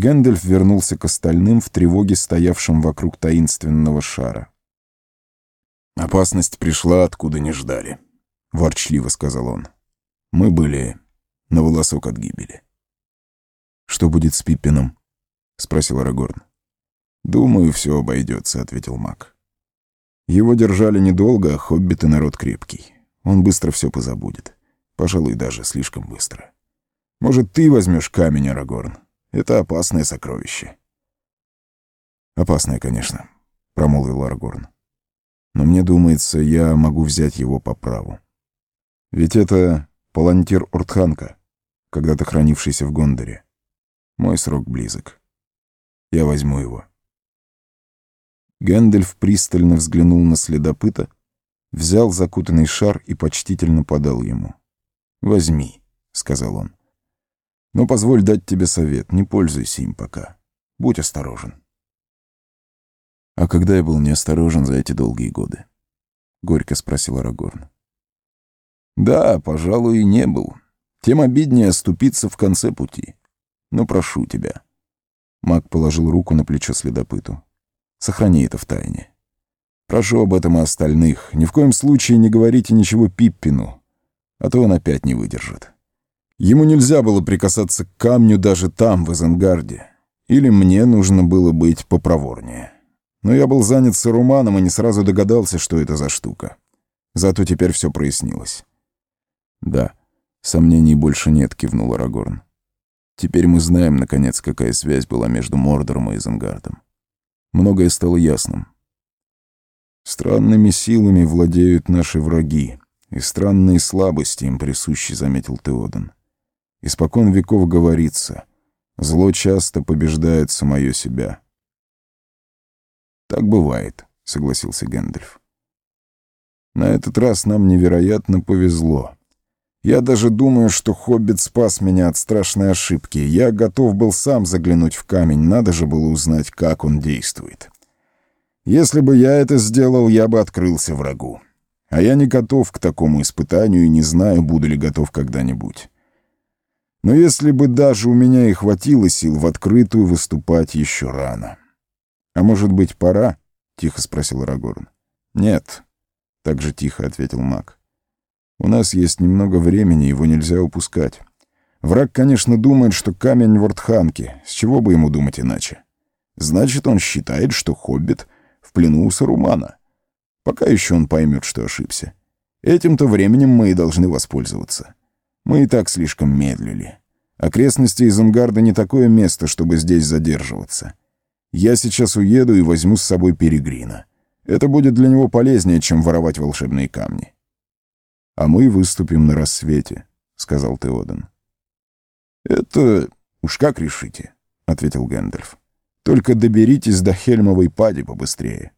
Гэндальф вернулся к остальным в тревоге, стоявшим вокруг таинственного шара. «Опасность пришла, откуда не ждали», — ворчливо сказал он. «Мы были на волосок от гибели». «Что будет с Пиппином?» — спросил Арагорн. «Думаю, все обойдется», — ответил маг. «Его держали недолго, а хоббиты народ крепкий. Он быстро все позабудет. Пожалуй, даже слишком быстро. Может, ты возьмешь камень, Арагорн? Это опасное сокровище». «Опасное, конечно», — промолвил Арагорн. «Но мне думается, я могу взять его по праву. Ведь это палантир Уртханка, когда-то хранившийся в Гондоре. Мой срок близок. Я возьму его». Гэндальф пристально взглянул на следопыта, взял закутанный шар и почтительно подал ему. «Возьми», — сказал он. «Но позволь дать тебе совет, не пользуйся им пока. Будь осторожен». «А когда я был неосторожен за эти долгие годы?» — горько спросил Арагорн. «Да, пожалуй, и не был. Тем обиднее оступиться в конце пути. Но прошу тебя». Маг положил руку на плечо следопыту. Сохрани это в тайне. Прошу об этом и остальных. Ни в коем случае не говорите ничего Пиппину, а то он опять не выдержит. Ему нельзя было прикасаться к камню даже там, в Изенгарде. Или мне нужно было быть попроворнее. Но я был занят Саруманом и не сразу догадался, что это за штука. Зато теперь все прояснилось. «Да, сомнений больше нет», — кивнул Арагорн. «Теперь мы знаем, наконец, какая связь была между Мордором и Изенгардом многое стало ясным. «Странными силами владеют наши враги, и странные слабости им присущи», — заметил Теоден. «Испокон веков говорится, зло часто побеждает самое себя». «Так бывает», — согласился Гэндальф. «На этот раз нам невероятно повезло». Я даже думаю, что Хоббит спас меня от страшной ошибки. Я готов был сам заглянуть в камень, надо же было узнать, как он действует. Если бы я это сделал, я бы открылся врагу. А я не готов к такому испытанию и не знаю, буду ли готов когда-нибудь. Но если бы даже у меня и хватило сил в открытую выступать еще рано. «А может быть, пора?» — тихо спросил Арагорн. «Нет», — так же тихо ответил маг. У нас есть немного времени, его нельзя упускать. Враг, конечно, думает, что камень в Ортханке. С чего бы ему думать иначе? Значит, он считает, что Хоббит в плену у Сарумана. Пока еще он поймет, что ошибся. Этим-то временем мы и должны воспользоваться. Мы и так слишком медлили. Окрестности Изенгарда не такое место, чтобы здесь задерживаться. Я сейчас уеду и возьму с собой Перегрина. Это будет для него полезнее, чем воровать волшебные камни. «А мы выступим на рассвете», — сказал Теоден. «Это уж как решите», — ответил Гэндальф. «Только доберитесь до Хельмовой пади побыстрее».